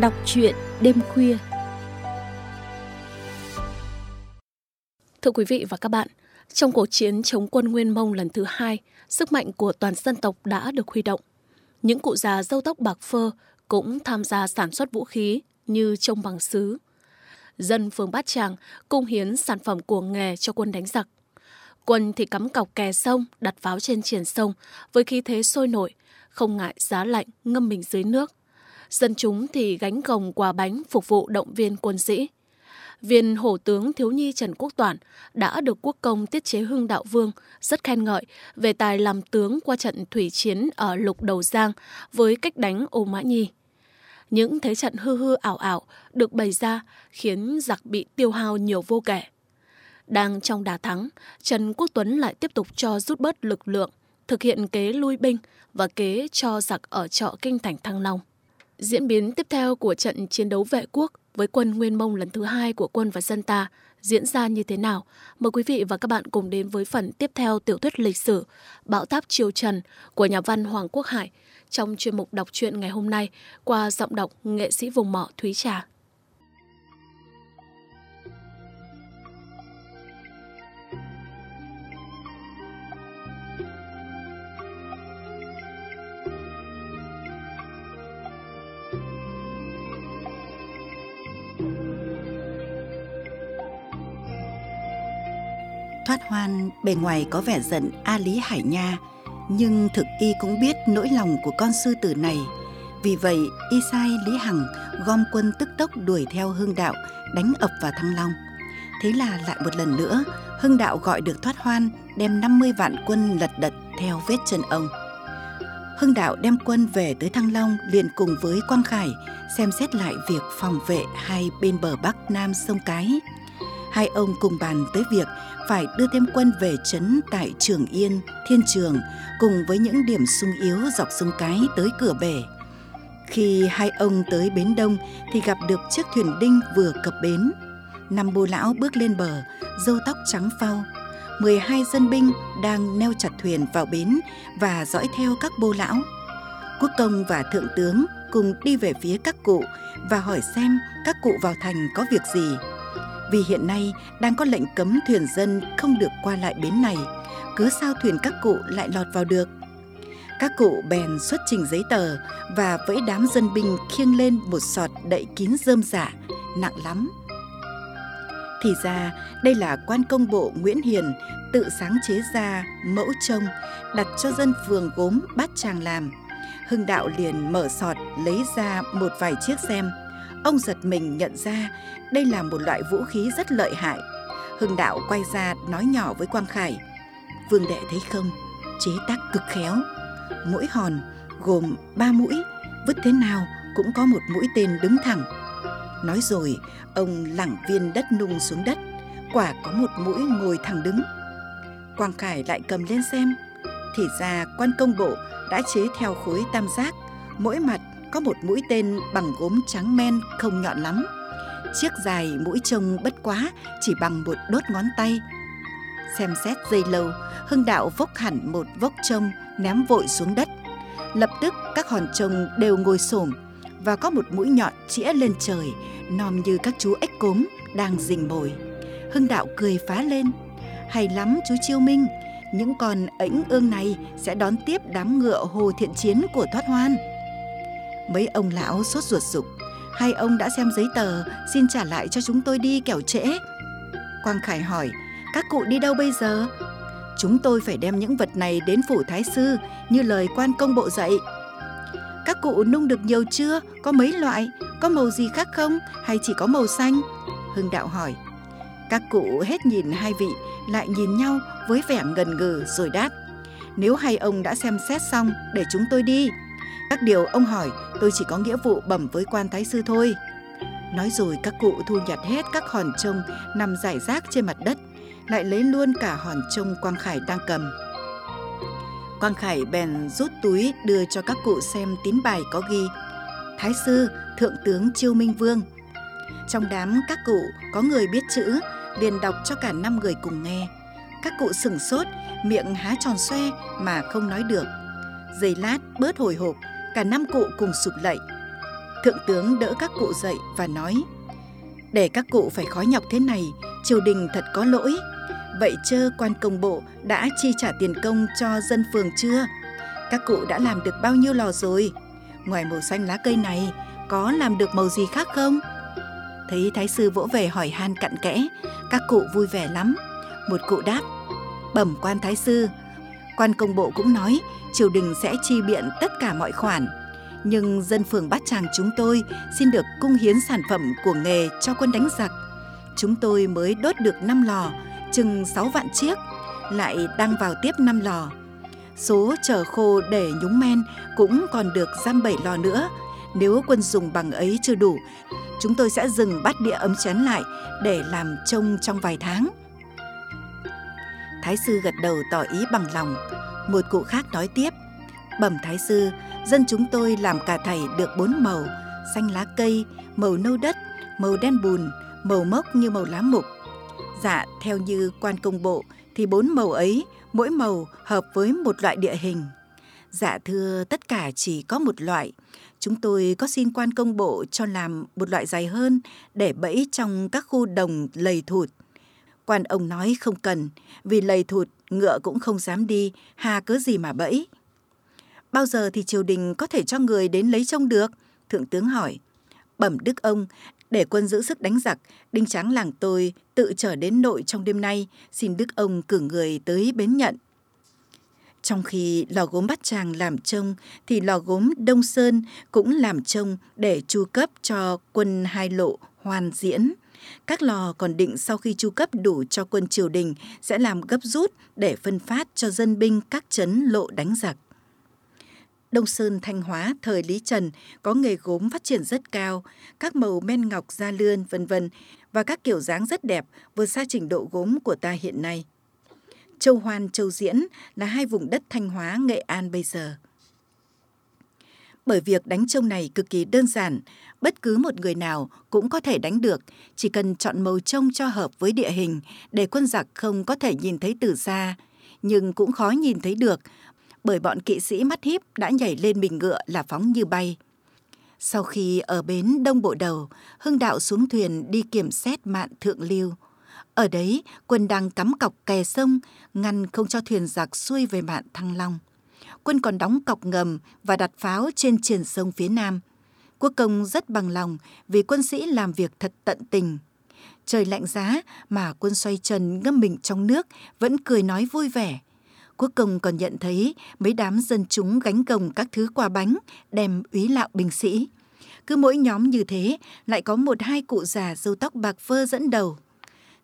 Đọc truyện đêm khuya Thưa quý vị và các bạn, trong cuộc chiến chống quân Nguyên Mông lần thứ hai, sức mạnh của toàn dân tộc đã được huy động. Những cụ già dâu tóc bạc phơ cũng tham gia sản xuất vũ khí như trông bằng sứ. Dân phường Bát Tràng cung hiến sản phẩm của nghề cho quân đánh giặc. Quân thì cắm cọc kè sông, đặt pháo trên triển sông với khí thế sôi nổi, không ngại giá lạnh ngâm mình dưới nước. Dân chúng thì gánh gồng quà bánh phục vụ động viên quân sĩ. Viên hổ tướng thiếu nhi Trần Quốc Toản đã được quốc công tiết chế hưng đạo vương rất khen ngợi về tài làm tướng qua trận thủy chiến ở lục đầu giang với cách đánh ô mã nhi. Những thế trận hư hư ảo ảo được bày ra khiến giặc bị tiêu hao nhiều vô kể. Đang trong đà thắng, Trần Quốc Tuấn lại tiếp tục cho rút bớt lực lượng, thực hiện kế lui binh và kế cho giặc ở trọ kinh thành Thăng Long. Diễn biến tiếp theo của trận chiến đấu vệ quốc với quân Nguyên Mông lần thứ hai của quân và dân ta diễn ra như thế nào? Mời quý vị và các bạn cùng đến với phần tiếp theo tiểu thuyết lịch sử Bão táp Triều Trần của nhà văn Hoàng Quốc Hải trong chuyên mục đọc truyện ngày hôm nay qua giọng đọc nghệ sĩ vùng mỏ Thúy Trà. Thoát hoan bề ngoài có vẻ giận A Lý Hải Nha, nhưng thực y cũng biết nỗi lòng của con sư tử này. Vì vậy, y sai Lý Hằng gom quân tức tốc đuổi theo Hưng Đạo, đánh ập vào Thăng Long. Thế là lại một lần nữa, Hưng Đạo gọi được thoát hoan, đem 50 vạn quân lật đật theo vết chân ông. Hưng Đạo đem quân về tới Thăng Long liền cùng với Quang Khải xem xét lại việc phòng vệ hai bên bờ Bắc Nam sông Cái. Hai ông cùng bàn tới việc phải đưa thêm quân về trấn tại Trường Yên, Thiên Trường cùng với những điểm sung yếu dọc sông Cái tới cửa bể. Khi hai ông tới bến đông thì gặp được chiếc thuyền đinh vừa cập bến. Năm bô lão bước lên bờ, râu tóc trắng phau. 12 dân binh đang neo chặt thuyền vào bến và dõi theo các bô lão. Quốc công và thượng tướng cùng đi về phía các cụ và hỏi xem các cụ vào thành có việc gì vì hiện nay đang có lệnh cấm thuyền dân không được qua lại bến này, cứ sao thuyền các cụ lại lọt vào được. Các cụ bèn xuất trình giấy tờ và vẫy đám dân binh khiêng lên một sọt đậy kín rơm giả nặng lắm. Thì ra đây là quan công bộ Nguyễn Hiền tự sáng chế ra mẫu trông đặt cho dân phường gốm bát tràng làm. Hưng đạo liền mở sọt lấy ra một vài chiếc xem. Ông giật mình nhận ra đây là một loại vũ khí rất lợi hại. Hưng đạo quay ra nói nhỏ với Quang Khải. Vương đệ thấy không, chế tác cực khéo. Mỗi hòn gồm ba mũi, vứt thế nào cũng có một mũi tên đứng thẳng. Nói rồi, ông lẳng viên đất nung xuống đất, quả có một mũi ngồi thẳng đứng. Quang Khải lại cầm lên xem, thì ra quan công bộ đã chế theo khối tam giác, mỗi mặt có một mũi tên bằng gốm trắng men không nhọn lắm chiếc dài mũi trông bất quá chỉ bằng một đốt ngón tay. Xem xét dây lâu, Hưng Đạo vốc hẳn một vốc trông ném vội xuống đất. Lập tức các hòn trông đều ngồi xổm và có một mũi nhọn chĩa lên trời, nom như các chú ếch cốm đang rình mồi. Hưng Đạo cười phá lên. Hay lắm chú Chiêu Minh, những con ếnh ương này sẽ đón tiếp đám ngựa hồ thiện chiến của thoát hoan. Mấy ông lão sốt ruột sục Hai ông đã xem giấy tờ, xin trả lại cho chúng tôi đi kẻo trễ. Quang Khải hỏi, các cụ đi đâu bây giờ? Chúng tôi phải đem những vật này đến phủ thái sư như lời quan công bộ dạy. Các cụ nung được nhiều chưa? Có mấy loại? Có màu gì khác không? Hay chỉ có màu xanh? Hưng đạo hỏi. Các cụ hết nhìn hai vị, lại nhìn nhau với vẻ ngần ngừ rồi đáp. Nếu hai ông đã xem xét xong, để chúng tôi đi. Các điều ông hỏi tôi chỉ có nghĩa vụ bẩm với quan thái sư thôi. Nói rồi các cụ thu nhặt hết các hòn trông nằm rải rác trên mặt đất, lại lấy luôn cả hòn trông Quang Khải đang cầm. Quang Khải bèn rút túi đưa cho các cụ xem tín bài có ghi Thái sư, Thượng tướng Chiêu Minh Vương. Trong đám các cụ có người biết chữ, liền đọc cho cả năm người cùng nghe. Các cụ sửng sốt, miệng há tròn xoe mà không nói được. Giây lát bớt hồi hộp, cả năm cụ cùng sụp lạy. Thượng tướng đỡ các cụ dậy và nói Để các cụ phải khó nhọc thế này, triều đình thật có lỗi. Vậy chơ quan công bộ đã chi trả tiền công cho dân phường chưa? Các cụ đã làm được bao nhiêu lò rồi? Ngoài màu xanh lá cây này, có làm được màu gì khác không? Thấy thái sư vỗ về hỏi han cặn kẽ, các cụ vui vẻ lắm. Một cụ đáp, bẩm quan thái sư, quan công bộ cũng nói triều đình sẽ chi biện tất cả mọi khoản. Nhưng dân phường Bát Tràng chúng tôi xin được cung hiến sản phẩm của nghề cho quân đánh giặc. Chúng tôi mới đốt được 5 lò, chừng 6 vạn chiếc, lại đang vào tiếp 5 lò. Số chở khô để nhúng men cũng còn được giam 7 lò nữa. Nếu quân dùng bằng ấy chưa đủ, chúng tôi sẽ dừng bát đĩa ấm chén lại để làm trông trong vài tháng. Thái sư gật đầu tỏ ý bằng lòng. Một cụ khác nói tiếp, bẩm thái sư, dân chúng tôi làm cả thảy được bốn màu, xanh lá cây, màu nâu đất, màu đen bùn, màu mốc như màu lá mục. Dạ, theo như quan công bộ, thì bốn màu ấy, mỗi màu hợp với một loại địa hình. Dạ thưa, tất cả chỉ có một loại. Chúng tôi có xin quan công bộ cho làm một loại dài hơn để bẫy trong các khu đồng lầy thụt. Quan ông nói không cần, vì lầy thụt ngựa cũng không dám đi, hà cớ gì mà bẫy. Bao giờ thì triều đình có thể cho người đến lấy trông được? Thượng tướng hỏi. Bẩm đức ông, để quân giữ sức đánh giặc, đinh tráng làng tôi tự trở đến nội trong đêm nay, xin đức ông cử người tới bến nhận. Trong khi lò gốm Bát Tràng làm trông, thì lò gốm Đông Sơn cũng làm trông để chu cấp cho quân hai lộ hoàn diễn. Các lò còn định sau khi chu cấp đủ cho quân triều đình sẽ làm gấp rút để phân phát cho dân binh các chấn lộ đánh giặc. Đông Sơn Thanh Hóa thời Lý Trần có nghề gốm phát triển rất cao, các màu men ngọc da lươn vân vân và các kiểu dáng rất đẹp vượt xa trình độ gốm của ta hiện nay. Châu Hoan, Châu Diễn là hai vùng đất Thanh Hóa, Nghệ An bây giờ. Bởi việc đánh trâu này cực kỳ đơn giản, bất cứ một người nào cũng có thể đánh được, chỉ cần chọn màu trông cho hợp với địa hình để quân giặc không có thể nhìn thấy từ xa, nhưng cũng khó nhìn thấy được bởi bọn kỵ sĩ mắt híp đã nhảy lên mình ngựa là phóng như bay. Sau khi ở bến Đông Bộ Đầu, Hưng Đạo xuống thuyền đi kiểm xét mạn thượng lưu. Ở đấy, quân đang cắm cọc kè sông, ngăn không cho thuyền giặc xuôi về mạn Thăng Long. Quân còn đóng cọc ngầm và đặt pháo trên triển sông phía nam. Quốc công rất bằng lòng vì quân sĩ làm việc thật tận tình. Trời lạnh giá mà quân xoay trần ngâm mình trong nước vẫn cười nói vui vẻ. Quốc công còn nhận thấy mấy đám dân chúng gánh gồng các thứ quà bánh đem úy lạo binh sĩ. Cứ mỗi nhóm như thế, lại có một hai cụ già râu tóc bạc phơ dẫn đầu.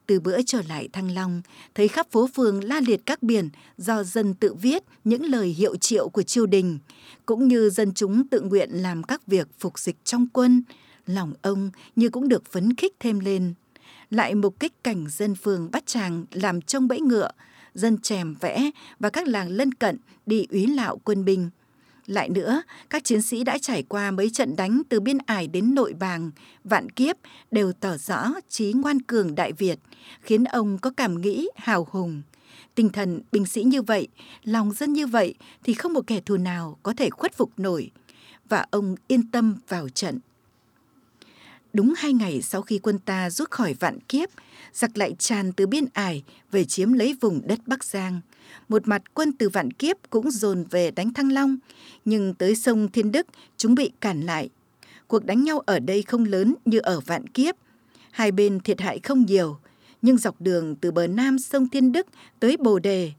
Từ bữa trở lại Thăng Long, thấy khắp phố phường la liệt các biển do dân tự viết những lời hiệu triệu của triều đình, cũng như dân chúng tự nguyện làm các việc phục dịch trong quân. Lòng ông như cũng được phấn khích thêm lên. Lại mục kích cảnh dân phường bắt chàng làm trông bẫy ngựa, dân chèm vẽ và các làng lân cận đi úy lạo quân binh. Lại nữa, các chiến sĩ đã trải qua mấy trận đánh từ biên ải đến nội bàng, vạn kiếp đều tỏ rõ trí ngoan cường Đại Việt, khiến ông có cảm nghĩ hào hùng. Tinh thần binh sĩ như vậy, lòng dân như vậy thì không một kẻ thù nào có thể khuất phục nổi. Và ông yên tâm vào trận. Đúng hai ngày sau khi quân ta rút khỏi vạn kiếp, giặc lại tràn từ biên ải về chiếm lấy vùng đất Bắc Giang. Một mặt quân từ vạn kiếp cũng dồn về đánh Thăng Long, nhưng tới sông Thiên Đức chúng bị cản lại. Cuộc đánh nhau ở đây không lớn như ở vạn kiếp. Hai bên thiệt hại không nhiều, nhưng dọc đường từ bờ nam sông Thiên Đức tới Bồ Đề,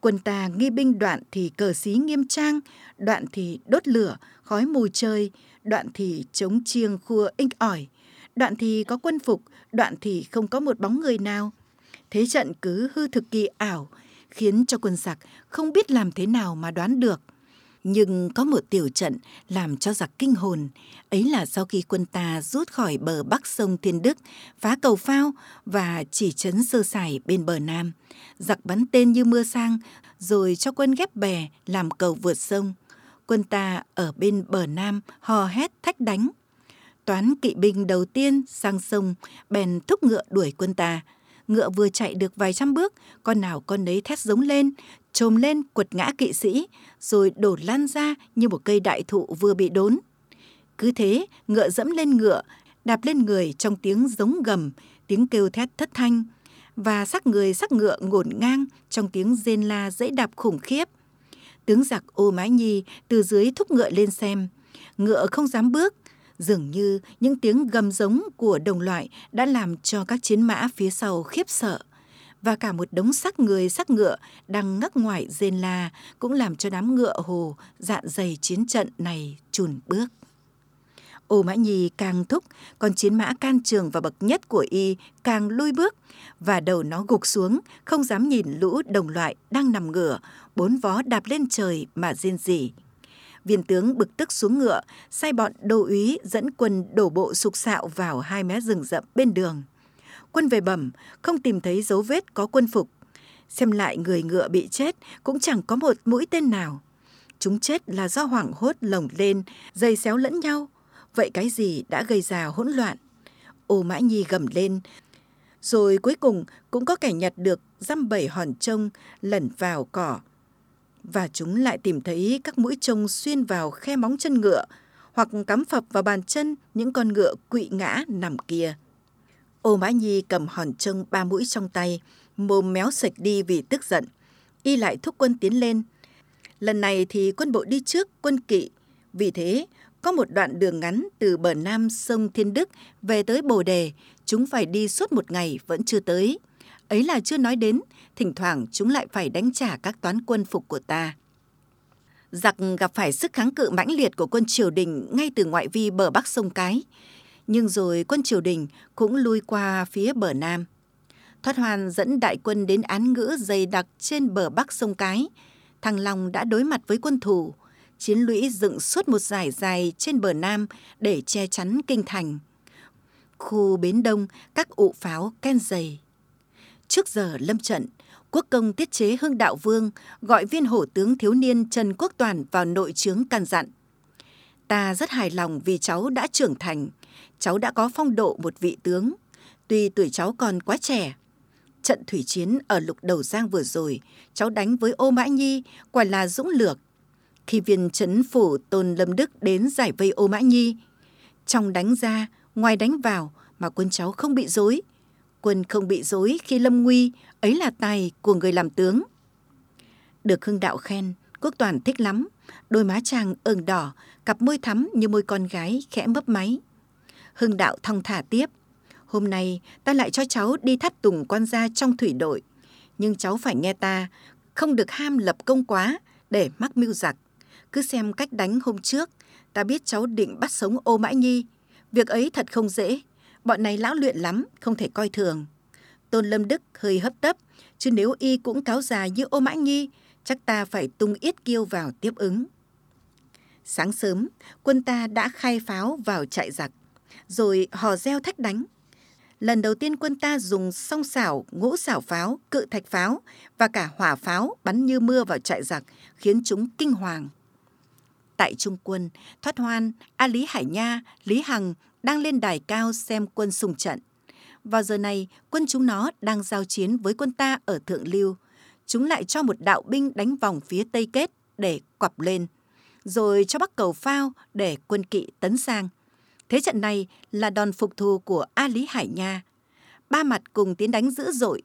quân ta nghi binh đoạn thì cờ xí nghiêm trang, đoạn thì đốt lửa, khói mù chơi, đoạn thì chống chiêng khua inh ỏi, đoạn thì có quân phục, đoạn thì không có một bóng người nào. Thế trận cứ hư thực kỳ ảo, khiến cho quân giặc không biết làm thế nào mà đoán được. Nhưng có một tiểu trận làm cho giặc kinh hồn, ấy là sau khi quân ta rút khỏi bờ bắc sông Thiên Đức, phá cầu phao và chỉ trấn sơ sài bên bờ nam. Giặc bắn tên như mưa sang, rồi cho quân ghép bè làm cầu vượt sông. Quân ta ở bên bờ nam hò hét thách đánh. Toán kỵ binh đầu tiên sang sông, bèn thúc ngựa đuổi quân ta. Ngựa vừa chạy được vài trăm bước, con nào con nấy thét giống lên, trồm lên quật ngã kỵ sĩ, rồi đổ lan ra như một cây đại thụ vừa bị đốn. Cứ thế, ngựa dẫm lên ngựa, đạp lên người trong tiếng giống gầm, tiếng kêu thét thất thanh, và sắc người sắc ngựa ngổn ngang trong tiếng rên la dễ đạp khủng khiếp. Tướng giặc ô mã nhi từ dưới thúc ngựa lên xem. Ngựa không dám bước, dường như những tiếng gầm giống của đồng loại đã làm cho các chiến mã phía sau khiếp sợ và cả một đống xác người xác ngựa đang ngắc ngoài rên la cũng làm cho đám ngựa hồ dạn dày chiến trận này chùn bước. Ô Mã Nhi càng thúc, còn chiến mã can trường và bậc nhất của y càng lui bước, và đầu nó gục xuống, không dám nhìn lũ đồng loại đang nằm ngửa, bốn vó đạp lên trời mà rên rỉ. Viên tướng bực tức xuống ngựa, sai bọn đô úy dẫn quân đổ bộ sục sạo vào hai mé rừng rậm bên đường. Quân về bẩm, không tìm thấy dấu vết có quân phục. Xem lại người ngựa bị chết cũng chẳng có một mũi tên nào. Chúng chết là do hoảng hốt lồng lên, dây xéo lẫn nhau. Vậy cái gì đã gây ra hỗn loạn? Ô Mã Nhi gầm lên, rồi cuối cùng cũng có kẻ nhặt được dăm bảy hòn trông lẩn vào cỏ. Và chúng lại tìm thấy các mũi trông xuyên vào khe móng chân ngựa hoặc cắm phập vào bàn chân những con ngựa quỵ ngã nằm kia. Ô Mã Nhi cầm hòn trông ba mũi trong tay, mồm méo sạch đi vì tức giận. Y lại thúc quân tiến lên. Lần này thì quân bộ đi trước, quân kỵ. Vì thế, có một đoạn đường ngắn từ bờ nam sông Thiên Đức về tới Bồ Đề, chúng phải đi suốt một ngày vẫn chưa tới. Ấy là chưa nói đến, thỉnh thoảng chúng lại phải đánh trả các toán quân phục của ta. Giặc gặp phải sức kháng cự mãnh liệt của quân triều đình ngay từ ngoại vi bờ bắc sông Cái. Nhưng rồi quân triều đình cũng lui qua phía bờ nam. Thoát Hoàn dẫn đại quân đến án ngữ dày đặc trên bờ bắc sông Cái. Thăng Long đã đối mặt với quân thù, chiến lũy dựng suốt một dải dài trên bờ Nam để che chắn kinh thành. Khu bến đông, các ụ pháo ken dày. Trước giờ lâm trận, quốc công tiết chế hưng đạo vương gọi viên hổ tướng thiếu niên Trần Quốc Toàn vào nội trướng căn dặn. Ta rất hài lòng vì cháu đã trưởng thành, cháu đã có phong độ một vị tướng. Tuy tuổi cháu còn quá trẻ, trận thủy chiến ở lục đầu giang vừa rồi, cháu đánh với ô mã nhi, quả là dũng lược, khi viên chấn phủ Tôn Lâm Đức đến giải vây ô Mã Nhi. Trong đánh ra, ngoài đánh vào mà quân cháu không bị dối. Quân không bị dối khi lâm nguy, ấy là tài của người làm tướng. Được Hưng Đạo khen, Quốc Toàn thích lắm. Đôi má chàng ửng đỏ, cặp môi thắm như môi con gái khẽ mấp máy. Hưng Đạo thong thả tiếp. Hôm nay ta lại cho cháu đi thắt tùng quan gia trong thủy đội. Nhưng cháu phải nghe ta, không được ham lập công quá để mắc mưu giặc. Cứ xem cách đánh hôm trước, ta biết cháu định bắt sống ô mãi nhi. Việc ấy thật không dễ. Bọn này lão luyện lắm, không thể coi thường. Tôn Lâm Đức hơi hấp tấp, chứ nếu y cũng cáo già như ô Mã nhi, chắc ta phải tung yết kiêu vào tiếp ứng. Sáng sớm, quân ta đã khai pháo vào trại giặc, rồi hò reo thách đánh. Lần đầu tiên quân ta dùng song xảo, ngũ xảo pháo, cự thạch pháo và cả hỏa pháo bắn như mưa vào trại giặc, khiến chúng kinh hoàng. Tại Trung quân, thoát hoan, A Lý Hải Nha, Lý Hằng đang lên đài cao xem quân xung trận. Vào giờ này, quân chúng nó đang giao chiến với quân ta ở Thượng Lưu. Chúng lại cho một đạo binh đánh vòng phía Tây Kết để quặp lên, rồi cho bắc cầu phao để quân kỵ tấn sang. Thế trận này là đòn phục thù của A Lý Hải Nha. Ba mặt cùng tiến đánh dữ dội,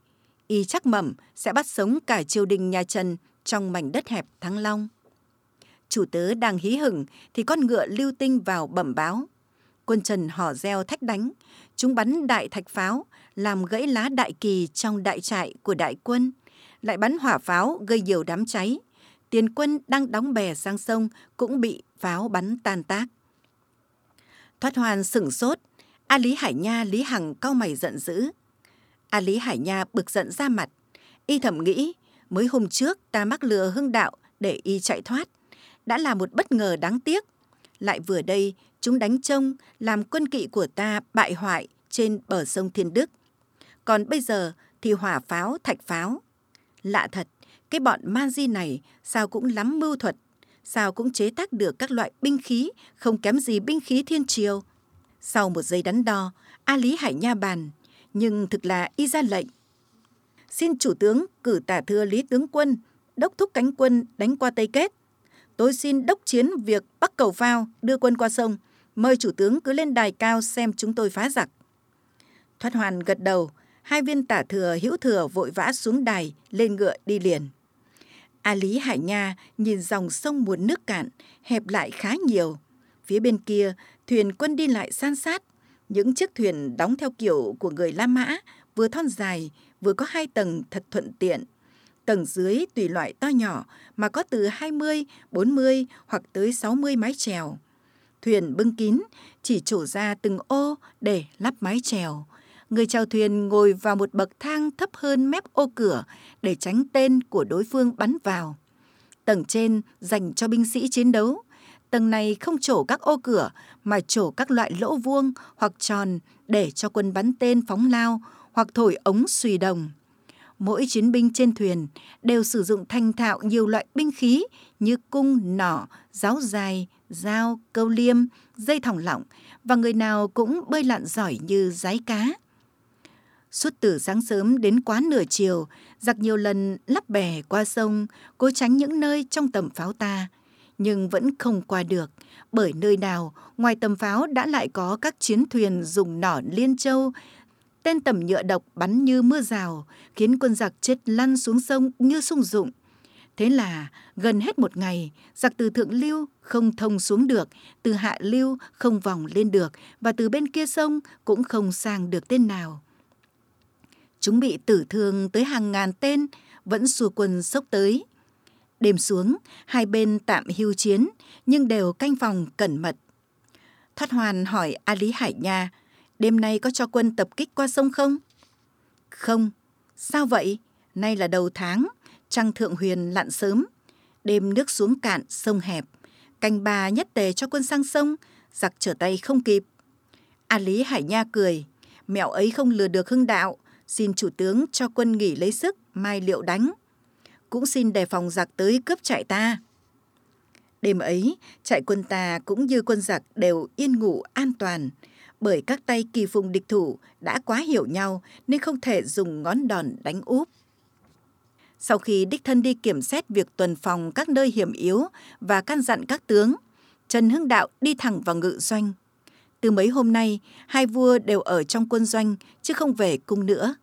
y chắc mẩm sẽ bắt sống cả triều đình nhà Trần trong mảnh đất hẹp Thăng Long. Chủ tớ đang hí hửng thì con ngựa lưu tinh vào bẩm báo. Quân Trần hò reo thách đánh, chúng bắn đại thạch pháo, làm gãy lá đại kỳ trong đại trại của đại quân, lại bắn hỏa pháo gây nhiều đám cháy. Tiền quân đang đóng bè sang sông cũng bị pháo bắn tan tác. Thoát hoàn sửng sốt, A Lý Hải Nha Lý Hằng cau mày giận dữ. A Lý Hải Nha bực giận ra mặt, y thầm nghĩ mới hôm trước ta mắc lừa hưng đạo để y chạy thoát đã là một bất ngờ đáng tiếc. Lại vừa đây, chúng đánh trông làm quân kỵ của ta bại hoại trên bờ sông Thiên Đức. Còn bây giờ thì hỏa pháo, thạch pháo. Lạ thật, cái bọn man di này sao cũng lắm mưu thuật, sao cũng chế tác được các loại binh khí không kém gì binh khí thiên triều. Sau một giây đắn đo, A Lý Hải Nha bàn, nhưng thực là y ra lệnh. Xin chủ tướng cử tả thưa Lý tướng quân, đốc thúc cánh quân đánh qua Tây Kết tôi xin đốc chiến việc bắc cầu phao đưa quân qua sông Mời chủ tướng cứ lên đài cao xem chúng tôi phá giặc. Thoát hoàn gật đầu, hai viên tả thừa hữu thừa vội vã xuống đài, lên ngựa đi liền. A Lý Hải Nha nhìn dòng sông muốn nước cạn, hẹp lại khá nhiều. Phía bên kia, thuyền quân đi lại san sát. Những chiếc thuyền đóng theo kiểu của người La Mã, vừa thon dài, vừa có hai tầng thật thuận tiện. Tầng dưới tùy loại to nhỏ mà có từ 20, 40 hoặc tới 60 mái chèo. Thuyền bưng kín, chỉ trổ ra từng ô để lắp mái chèo. Người chèo thuyền ngồi vào một bậc thang thấp hơn mép ô cửa để tránh tên của đối phương bắn vào. Tầng trên dành cho binh sĩ chiến đấu. Tầng này không trổ các ô cửa mà trổ các loại lỗ vuông hoặc tròn để cho quân bắn tên phóng lao hoặc thổi ống xùy đồng. Mỗi chiến binh trên thuyền đều sử dụng thanh thạo nhiều loại binh khí như cung, nỏ, giáo dài, dao, câu liêm, dây thòng lọng và người nào cũng bơi lặn giỏi như rái cá. Suốt từ sáng sớm đến quá nửa chiều, giặc nhiều lần lắp bè qua sông, cố tránh những nơi trong tầm pháo ta. Nhưng vẫn không qua được, bởi nơi nào ngoài tầm pháo đã lại có các chiến thuyền dùng nỏ liên châu, tên tầm nhựa độc bắn như mưa rào, khiến quân giặc chết lăn xuống sông như sung dụng. Thế là gần hết một ngày, giặc từ thượng lưu không thông xuống được, từ hạ lưu không vòng lên được và từ bên kia sông cũng không sang được tên nào. Chúng bị tử thương tới hàng ngàn tên, vẫn xua quân sốc tới. Đêm xuống, hai bên tạm hưu chiến, nhưng đều canh phòng cẩn mật. Thoát hoàn hỏi A Lý Hải Nha, đêm nay có cho quân tập kích qua sông không? Không. Sao vậy? Nay là đầu tháng, trăng thượng huyền lặn sớm. Đêm nước xuống cạn, sông hẹp. Canh bà nhất tề cho quân sang sông, giặc trở tay không kịp. A Lý Hải Nha cười, mẹo ấy không lừa được hưng đạo, xin chủ tướng cho quân nghỉ lấy sức, mai liệu đánh. Cũng xin đề phòng giặc tới cướp trại ta. Đêm ấy, trại quân ta cũng như quân giặc đều yên ngủ an toàn, bởi các tay kỳ phùng địch thủ đã quá hiểu nhau nên không thể dùng ngón đòn đánh úp. Sau khi đích thân đi kiểm xét việc tuần phòng các nơi hiểm yếu và căn dặn các tướng, Trần Hưng Đạo đi thẳng vào ngự doanh. Từ mấy hôm nay, hai vua đều ở trong quân doanh chứ không về cung nữa.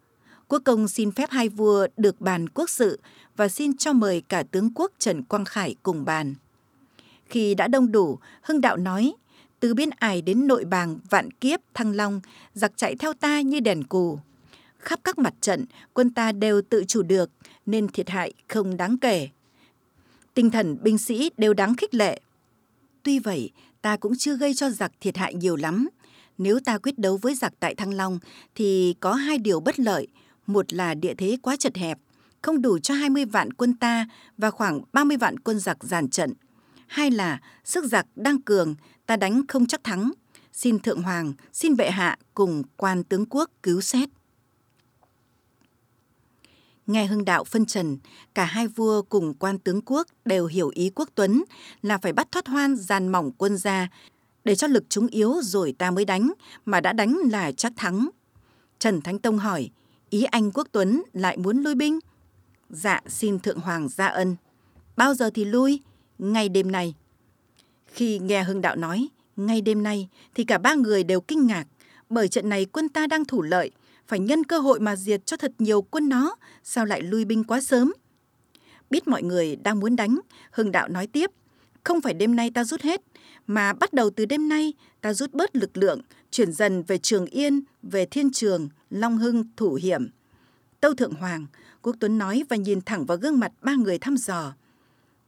Quốc công xin phép hai vua được bàn quốc sự và xin cho mời cả tướng quốc Trần Quang Khải cùng bàn. Khi đã đông đủ, Hưng Đạo nói, từ biên ải đến nội bàng, vạn kiếp, thăng long, giặc chạy theo ta như đèn cù. Khắp các mặt trận, quân ta đều tự chủ được, nên thiệt hại không đáng kể. Tinh thần binh sĩ đều đáng khích lệ. Tuy vậy, ta cũng chưa gây cho giặc thiệt hại nhiều lắm. Nếu ta quyết đấu với giặc tại Thăng Long thì có hai điều bất lợi. Một là địa thế quá chật hẹp, không đủ cho 20 vạn quân ta và khoảng 30 vạn quân giặc giàn trận. Hai là sức giặc đang cường, ta đánh không chắc thắng. Xin Thượng Hoàng, xin bệ hạ cùng quan tướng quốc cứu xét. Nghe hưng đạo phân trần, cả hai vua cùng quan tướng quốc đều hiểu ý quốc tuấn là phải bắt thoát hoan giàn mỏng quân ra để cho lực chúng yếu rồi ta mới đánh, mà đã đánh là chắc thắng. Trần Thánh Tông hỏi, ý anh quốc tuấn lại muốn lui binh? Dạ xin Thượng Hoàng ra ân. Bao giờ thì lui? Ngay đêm nay. Khi nghe Hưng Đạo nói, ngay đêm nay thì cả ba người đều kinh ngạc, bởi trận này quân ta đang thủ lợi, phải nhân cơ hội mà diệt cho thật nhiều quân nó, sao lại lui binh quá sớm? Biết mọi người đang muốn đánh, Hưng Đạo nói tiếp, không phải đêm nay ta rút hết, mà bắt đầu từ đêm nay ta rút bớt lực lượng, chuyển dần về Trường Yên, về Thiên Trường, Long Hưng, Thủ Hiểm. Tâu Thượng Hoàng, Quốc Tuấn nói và nhìn thẳng vào gương mặt ba người thăm dò.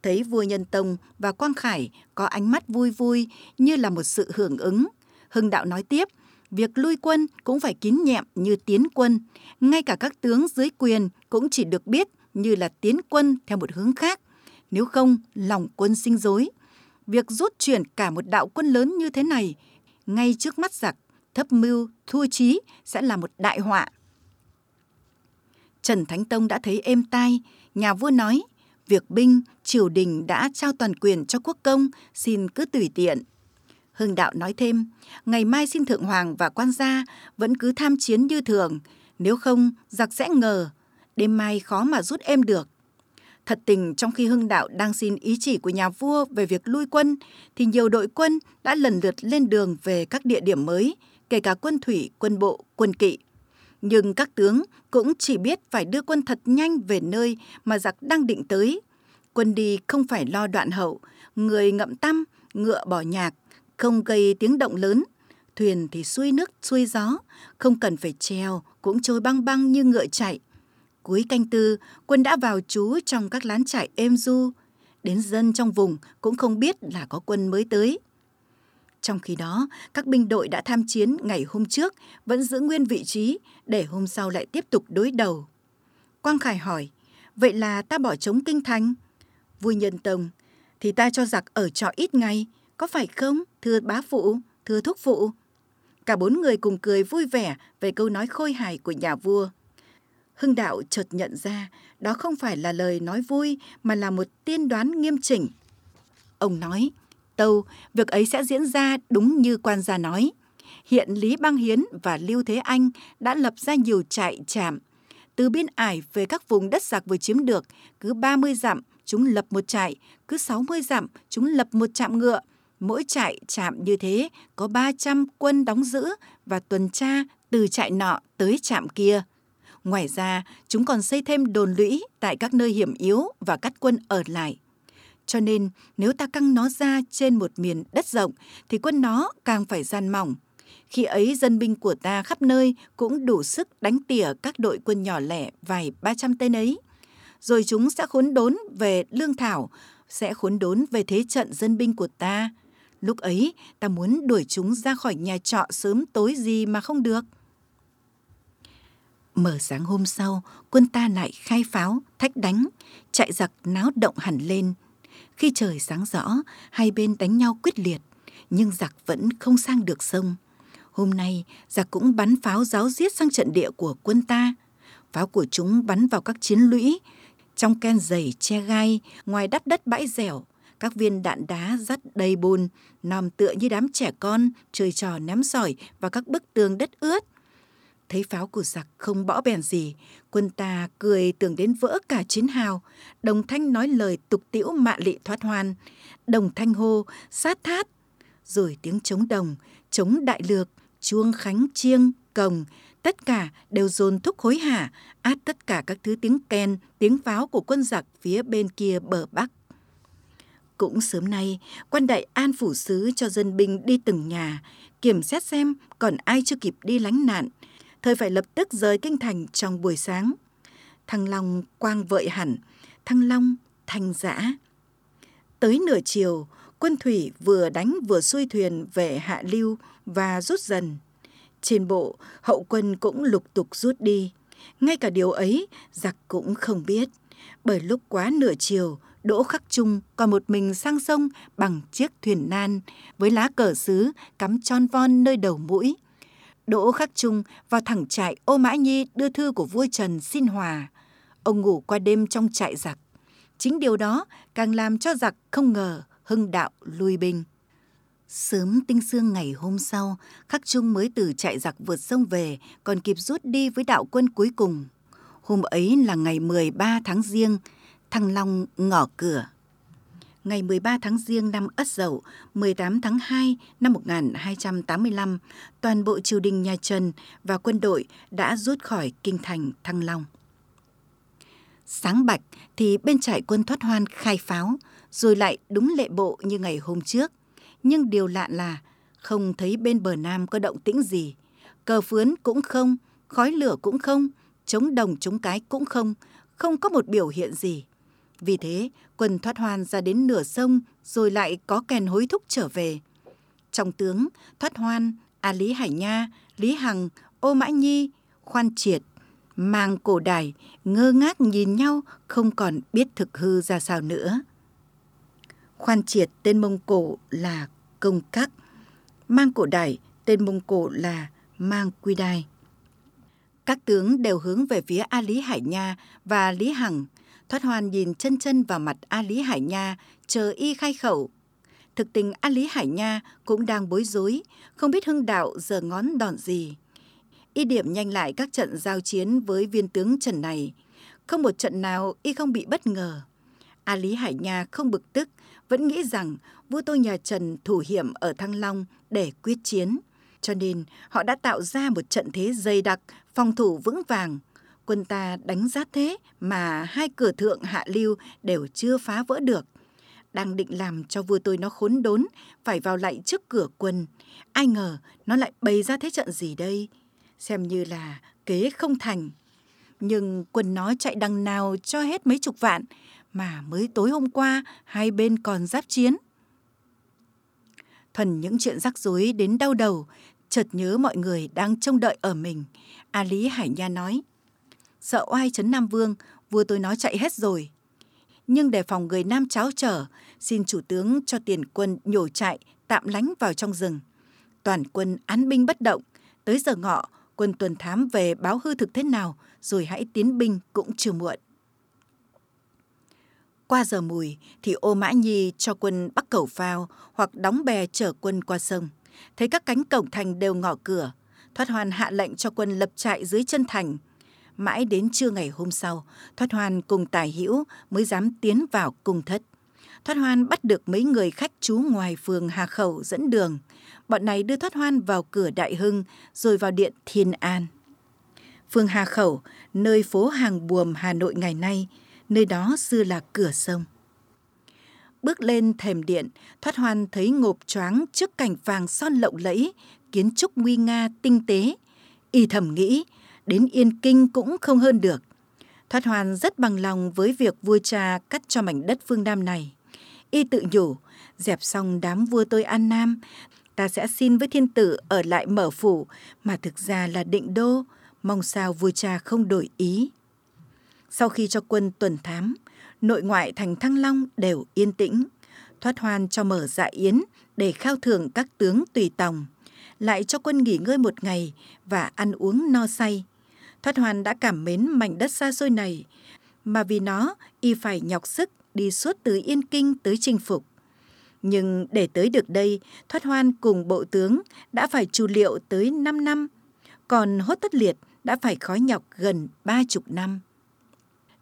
Thấy vua Nhân Tông và Quang Khải có ánh mắt vui vui như là một sự hưởng ứng. Hưng Đạo nói tiếp, việc lui quân cũng phải kín nhẹm như tiến quân. Ngay cả các tướng dưới quyền cũng chỉ được biết như là tiến quân theo một hướng khác. Nếu không, lòng quân sinh dối. Việc rút chuyển cả một đạo quân lớn như thế này, ngay trước mắt giặc, thấp mưu, thua trí sẽ là một đại họa. Trần Thánh Tông đã thấy êm tai, nhà vua nói, việc binh, triều đình đã trao toàn quyền cho quốc công, xin cứ tùy tiện. Hưng Đạo nói thêm, ngày mai xin Thượng Hoàng và quan gia vẫn cứ tham chiến như thường, nếu không giặc sẽ ngờ, đêm mai khó mà rút êm được. Thật tình trong khi Hưng Đạo đang xin ý chỉ của nhà vua về việc lui quân, thì nhiều đội quân đã lần lượt lên đường về các địa điểm mới, kể cả quân thủy, quân bộ, quân kỵ. Nhưng các tướng cũng chỉ biết phải đưa quân thật nhanh về nơi mà giặc đang định tới. Quân đi không phải lo đoạn hậu, người ngậm tăm, ngựa bỏ nhạc, không gây tiếng động lớn. Thuyền thì xuôi nước, xuôi gió, không cần phải treo, cũng trôi băng băng như ngựa chạy. Cuối canh tư, quân đã vào trú trong các lán trại êm du. Đến dân trong vùng cũng không biết là có quân mới tới. Trong khi đó, các binh đội đã tham chiến ngày hôm trước vẫn giữ nguyên vị trí để hôm sau lại tiếp tục đối đầu. Quang Khải hỏi, vậy là ta bỏ trống kinh thành? Vui nhân tông, thì ta cho giặc ở trọ ít ngày, có phải không, thưa bá phụ, thưa thúc phụ? Cả bốn người cùng cười vui vẻ về câu nói khôi hài của nhà vua. Hưng đạo chợt nhận ra đó không phải là lời nói vui mà là một tiên đoán nghiêm chỉnh. Ông nói, Tâu, việc ấy sẽ diễn ra đúng như quan gia nói. Hiện Lý Bang Hiến và Lưu Thế Anh đã lập ra nhiều trại trạm. Từ biên ải về các vùng đất giặc vừa chiếm được, cứ 30 dặm chúng lập một trại, cứ 60 dặm chúng lập một trạm ngựa. Mỗi trại trạm như thế có 300 quân đóng giữ và tuần tra từ trại nọ tới trạm kia. Ngoài ra, chúng còn xây thêm đồn lũy tại các nơi hiểm yếu và cắt quân ở lại. Cho nên, nếu ta căng nó ra trên một miền đất rộng, thì quân nó càng phải gian mỏng. Khi ấy, dân binh của ta khắp nơi cũng đủ sức đánh tỉa các đội quân nhỏ lẻ vài ba trăm tên ấy. Rồi chúng sẽ khốn đốn về lương thảo, sẽ khốn đốn về thế trận dân binh của ta. Lúc ấy, ta muốn đuổi chúng ra khỏi nhà trọ sớm tối gì mà không được. Mở sáng hôm sau, quân ta lại khai pháo, thách đánh, chạy giặc náo động hẳn lên. Khi trời sáng rõ, hai bên đánh nhau quyết liệt, nhưng giặc vẫn không sang được sông. Hôm nay, giặc cũng bắn pháo giáo giết sang trận địa của quân ta. Pháo của chúng bắn vào các chiến lũy, trong ken dày che gai, ngoài đắp đất bãi dẻo, các viên đạn đá dắt đầy bùn, nòm tựa như đám trẻ con, chơi trò ném sỏi vào các bức tường đất ướt Thấy pháo của giặc không bỏ bèn gì, quân ta cười tưởng đến vỡ cả chiến hào. Đồng thanh nói lời tục tiễu mạ lị thoát hoan. Đồng thanh hô, sát thát. Rồi tiếng chống đồng, chống đại lược, chuông khánh chiêng, cồng, tất cả đều dồn thúc hối hả, át tất cả các thứ tiếng ken, tiếng pháo của quân giặc phía bên kia bờ Bắc. Cũng sớm nay, quan đại an phủ sứ cho dân binh đi từng nhà, kiểm xét xem còn ai chưa kịp đi lánh nạn, thời phải lập tức rời kinh thành trong buổi sáng. Thăng Long quang vợi hẳn, Thăng Long thanh giã. Tới nửa chiều, quân thủy vừa đánh vừa xuôi thuyền về hạ lưu và rút dần. Trên bộ, hậu quân cũng lục tục rút đi. Ngay cả điều ấy, giặc cũng không biết. Bởi lúc quá nửa chiều, Đỗ Khắc Trung còn một mình sang sông bằng chiếc thuyền nan với lá cờ xứ cắm tròn von nơi đầu mũi. Đỗ Khắc Trung vào thẳng trại Ô Mã Nhi đưa thư của vua Trần xin hòa. Ông ngủ qua đêm trong trại giặc. Chính điều đó càng làm cho giặc không ngờ hưng đạo lui binh. Sớm tinh sương ngày hôm sau, Khắc Trung mới từ trại giặc vượt sông về, còn kịp rút đi với đạo quân cuối cùng. Hôm ấy là ngày 13 tháng riêng, Thăng Long ngỏ cửa ngày 13 tháng Giêng năm Ất Dậu, 18 tháng 2 năm 1285, toàn bộ triều đình nhà Trần và quân đội đã rút khỏi kinh thành Thăng Long. Sáng bạch thì bên trại quân thoát hoan khai pháo, rồi lại đúng lệ bộ như ngày hôm trước. Nhưng điều lạ là không thấy bên bờ nam có động tĩnh gì. Cờ phướn cũng không, khói lửa cũng không, chống đồng chống cái cũng không, không có một biểu hiện gì. Vì thế, quân thoát hoan ra đến nửa sông rồi lại có kèn hối thúc trở về. Trong tướng, thoát hoan, A Lý Hải Nha, Lý Hằng, Ô Mã Nhi, Khoan Triệt, mang cổ đài, ngơ ngác nhìn nhau không còn biết thực hư ra sao nữa. Khoan Triệt tên Mông Cổ là Công Cắc, mang cổ đài tên Mông Cổ là Mang Quy Đài. Các tướng đều hướng về phía A Lý Hải Nha và Lý Hằng Thoát hoàn nhìn chân chân vào mặt A Lý Hải Nha, chờ y khai khẩu. Thực tình A Lý Hải Nha cũng đang bối rối, không biết hưng đạo giờ ngón đòn gì. Y điểm nhanh lại các trận giao chiến với viên tướng Trần này. Không một trận nào y không bị bất ngờ. A Lý Hải Nha không bực tức, vẫn nghĩ rằng vua tôi nhà Trần thủ hiểm ở Thăng Long để quyết chiến. Cho nên họ đã tạo ra một trận thế dày đặc, phòng thủ vững vàng. Quân ta đánh giá thế mà hai cửa thượng hạ lưu đều chưa phá vỡ được. Đang định làm cho vua tôi nó khốn đốn, phải vào lại trước cửa quân. Ai ngờ nó lại bày ra thế trận gì đây? Xem như là kế không thành. Nhưng quân nó chạy đằng nào cho hết mấy chục vạn, mà mới tối hôm qua hai bên còn giáp chiến. Thuần những chuyện rắc rối đến đau đầu, chợt nhớ mọi người đang trông đợi ở mình. A Lý Hải Nha nói, sợ oai trấn Nam Vương, vua tôi nói chạy hết rồi. Nhưng để phòng người Nam cháo trở, xin chủ tướng cho tiền quân nhổ chạy, tạm lánh vào trong rừng. Toàn quân án binh bất động, tới giờ ngọ, quân tuần thám về báo hư thực thế nào, rồi hãy tiến binh cũng chưa muộn. Qua giờ mùi thì ô Mã Nhi cho quân bắc cầu phao hoặc đóng bè chở quân qua sông. Thấy các cánh cổng thành đều ngỏ cửa, Thoát Hoàn hạ lệnh cho quân lập trại dưới chân thành. Mãi đến trưa ngày hôm sau, Thoát Hoan cùng Tài Hữu mới dám tiến vào cung thất. Thoát Hoan bắt được mấy người khách trú ngoài phường Hà Khẩu dẫn đường. Bọn này đưa Thoát Hoan vào cửa Đại Hưng rồi vào điện Thiên An. Phường Hà Khẩu, nơi phố hàng buồm Hà Nội ngày nay, nơi đó xưa là cửa sông. Bước lên thềm điện, Thoát Hoan thấy ngộp choáng trước cảnh vàng son lộng lẫy, kiến trúc nguy nga tinh tế. Y thầm nghĩ, đến Yên Kinh cũng không hơn được. Thoát hoàn rất bằng lòng với việc vua cha cắt cho mảnh đất phương Nam này. Y tự nhủ, dẹp xong đám vua tôi An Nam, ta sẽ xin với thiên tử ở lại mở phủ, mà thực ra là định đô, mong sao vua cha không đổi ý. Sau khi cho quân tuần thám, nội ngoại thành Thăng Long đều yên tĩnh, thoát hoan cho mở dạ yến để khao thưởng các tướng tùy tòng, lại cho quân nghỉ ngơi một ngày và ăn uống no say. Thoát hoan đã cảm mến mảnh đất xa xôi này, mà vì nó y phải nhọc sức đi suốt từ Yên Kinh tới chinh phục. Nhưng để tới được đây, Thoát Hoan cùng bộ tướng đã phải trù liệu tới 5 năm, còn Hốt Tất Liệt đã phải khói nhọc gần ba chục năm.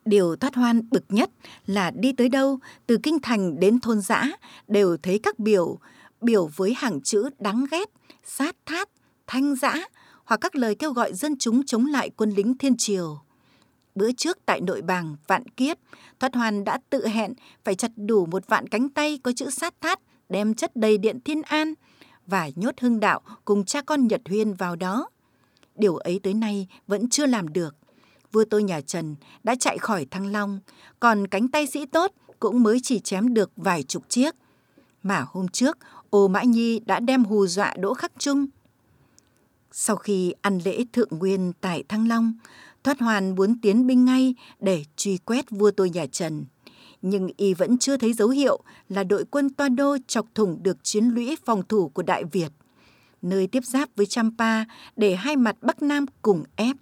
Điều Thoát Hoan bực nhất là đi tới đâu, từ kinh thành đến thôn dã đều thấy các biểu, biểu với hàng chữ đáng ghét, sát thát, thanh dã hoặc các lời kêu gọi dân chúng chống lại quân lính thiên triều. Bữa trước tại nội bàng vạn kiếp, Thoát Hoàn đã tự hẹn phải chặt đủ một vạn cánh tay có chữ sát thát đem chất đầy điện thiên an và nhốt hưng đạo cùng cha con Nhật Huyên vào đó. Điều ấy tới nay vẫn chưa làm được. Vua tôi nhà Trần đã chạy khỏi Thăng Long, còn cánh tay sĩ tốt cũng mới chỉ chém được vài chục chiếc. Mà hôm trước, Ô Mã Nhi đã đem hù dọa Đỗ Khắc Trung. Sau khi ăn lễ thượng nguyên tại Thăng Long, Thoát Hoàn muốn tiến binh ngay để truy quét vua tôi nhà Trần. Nhưng y vẫn chưa thấy dấu hiệu là đội quân Toa Đô chọc thủng được chiến lũy phòng thủ của Đại Việt, nơi tiếp giáp với Champa để hai mặt Bắc Nam cùng ép.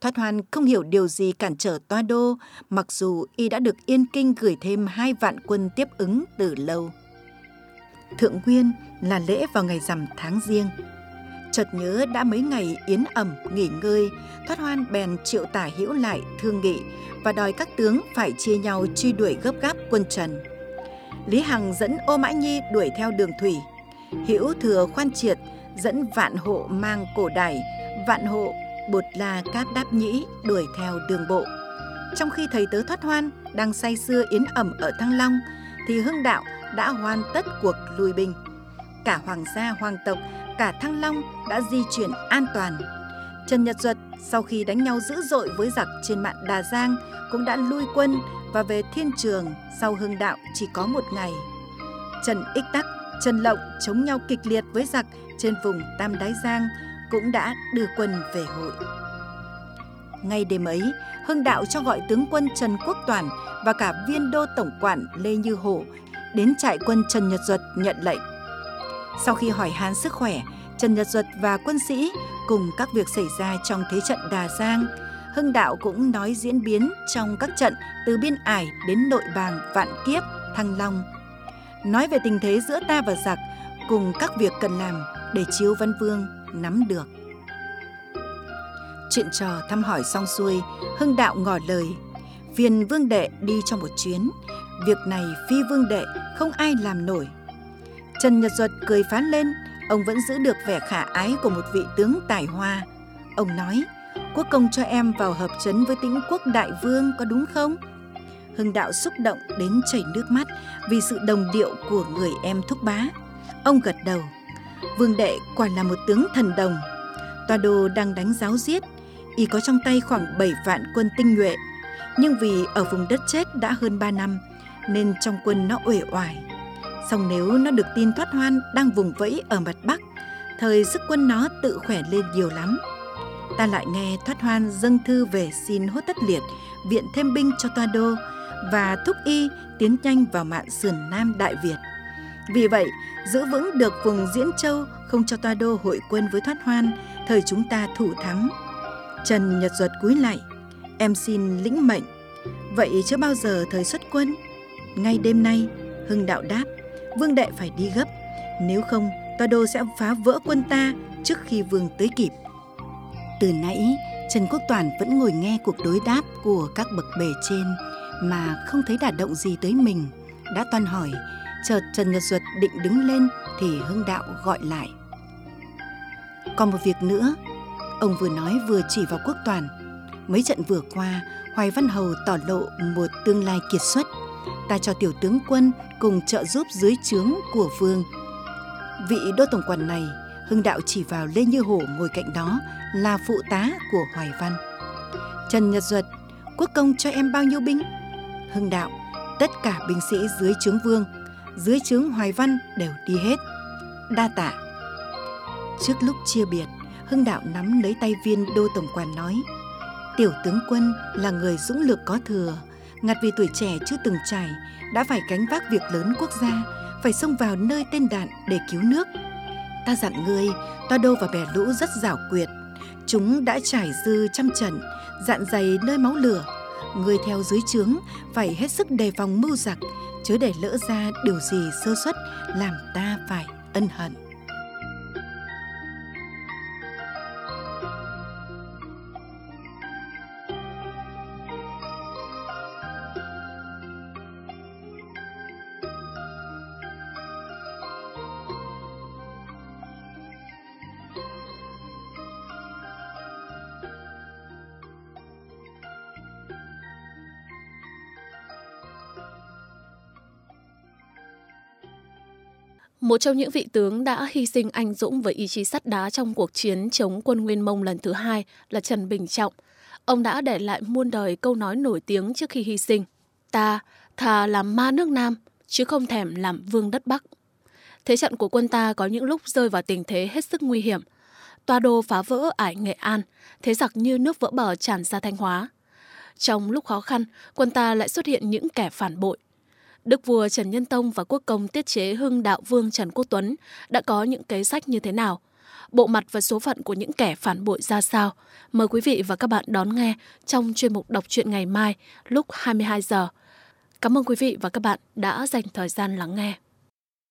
Thoát Hoàn không hiểu điều gì cản trở Toa Đô, mặc dù y đã được Yên Kinh gửi thêm hai vạn quân tiếp ứng từ lâu. Thượng Nguyên là lễ vào ngày rằm tháng riêng chợt nhớ đã mấy ngày yến ẩm, nghỉ ngơi, thoát hoan bèn triệu tả hữu lại thương nghị và đòi các tướng phải chia nhau truy đuổi gấp gáp quân trần. Lý hằng dẫn ô mã nhi đuổi theo đường thủy. Hữu thừa khoan triệt, dẫn vạn hộ mang cổ đài, vạn hộ bột la cát đáp nhĩ đuổi theo đường bộ. Trong khi thầy tớ thoát hoan đang say sưa yến ẩm ở thăng long, thì hưng đạo đã hoàn tất cuộc lui binh cả hoàng gia hoàng tộc cả Thăng Long đã di chuyển an toàn. Trần Nhật Duật sau khi đánh nhau dữ dội với giặc trên mạn Đà Giang cũng đã lui quân và về thiên trường sau hưng đạo chỉ có một ngày. Trần Ích Tắc, Trần Lộng chống nhau kịch liệt với giặc trên vùng Tam Đái Giang cũng đã đưa quân về hội. Ngay đêm ấy, Hưng Đạo cho gọi tướng quân Trần Quốc Toàn và cả viên đô tổng quản Lê Như Hổ đến trại quân Trần Nhật Duật nhận lệnh. Sau khi hỏi han sức khỏe, Trần Nhật Duật và quân sĩ cùng các việc xảy ra trong thế trận Đà Giang, Hưng Đạo cũng nói diễn biến trong các trận từ biên ải đến nội bàng Vạn Kiếp, Thăng Long. Nói về tình thế giữa ta và giặc cùng các việc cần làm để Chiếu Văn Vương nắm được. Chuyện trò thăm hỏi xong xuôi, Hưng Đạo ngỏ lời, phiền Vương Đệ đi trong một chuyến, Việc này phi vương đệ không ai làm nổi. Trần Nhật Duật cười phán lên, ông vẫn giữ được vẻ khả ái của một vị tướng tài hoa. Ông nói, quốc công cho em vào hợp chấn với tĩnh quốc đại vương có đúng không? Hưng đạo xúc động đến chảy nước mắt vì sự đồng điệu của người em thúc bá. Ông gật đầu. Vương đệ quả là một tướng thần đồng. Toa đô đang đánh giáo giết, y có trong tay khoảng 7 vạn quân tinh nhuệ. Nhưng vì ở vùng đất chết đã hơn 3 năm, nên trong quân nó uể oải. Song nếu nó được tin thoát hoan đang vùng vẫy ở mặt Bắc, thời sức quân nó tự khỏe lên nhiều lắm. Ta lại nghe thoát hoan dâng thư về xin hốt tất liệt, viện thêm binh cho toa đô và thúc y tiến nhanh vào mạn sườn Nam Đại Việt. Vì vậy, giữ vững được vùng Diễn Châu không cho toa đô hội quân với thoát hoan, thời chúng ta thủ thắng. Trần Nhật Duật cúi lại, em xin lĩnh mệnh. Vậy chưa bao giờ thời xuất quân? Ngay đêm nay, Hưng Đạo đáp, Vương Đệ phải đi gấp, nếu không toa đô sẽ phá vỡ quân ta trước khi Vương tới kịp. Từ nãy, Trần Quốc Toàn vẫn ngồi nghe cuộc đối đáp của các bậc bề trên mà không thấy đả động gì tới mình. Đã toan hỏi, chợt Trần Nhật Duật định đứng lên thì Hưng Đạo gọi lại. Còn một việc nữa, ông vừa nói vừa chỉ vào Quốc Toàn. Mấy trận vừa qua, Hoài Văn Hầu tỏ lộ một tương lai kiệt xuất. Ta cho tiểu tướng quân cùng trợ giúp dưới trướng của vương. Vị đô tổng quản này, Hưng Đạo chỉ vào Lê Như Hổ ngồi cạnh đó là phụ tá của Hoài Văn. Trần Nhật Duật, quốc công cho em bao nhiêu binh? Hưng Đạo, tất cả binh sĩ dưới trướng vương, dưới trướng Hoài Văn đều đi hết. Đa tạ. Trước lúc chia biệt, Hưng Đạo nắm lấy tay viên đô tổng quản nói, Tiểu tướng quân là người dũng lược có thừa, ngặt vì tuổi trẻ chưa từng trải, đã phải gánh vác việc lớn quốc gia, phải xông vào nơi tên đạn để cứu nước. Ta dặn ngươi, toa đô và bè lũ rất giảo quyệt. Chúng đã trải dư trăm trận, dạn dày nơi máu lửa. Ngươi theo dưới trướng, phải hết sức đề phòng mưu giặc, chớ để lỡ ra điều gì sơ suất làm ta phải ân hận. Một trong những vị tướng đã hy sinh anh dũng với ý chí sắt đá trong cuộc chiến chống quân Nguyên Mông lần thứ hai là Trần Bình Trọng. Ông đã để lại muôn đời câu nói nổi tiếng trước khi hy sinh. Ta thà làm ma nước Nam, chứ không thèm làm vương đất Bắc. Thế trận của quân ta có những lúc rơi vào tình thế hết sức nguy hiểm. Toa đô phá vỡ ải Nghệ An, thế giặc như nước vỡ bờ tràn ra Thanh Hóa. Trong lúc khó khăn, quân ta lại xuất hiện những kẻ phản bội, Đức vua Trần Nhân Tông và quốc công tiết chế hưng đạo vương Trần Quốc Tuấn đã có những kế sách như thế nào? Bộ mặt và số phận của những kẻ phản bội ra sao? Mời quý vị và các bạn đón nghe trong chuyên mục đọc truyện ngày mai lúc 22 giờ. Cảm ơn quý vị và các bạn đã dành thời gian lắng nghe.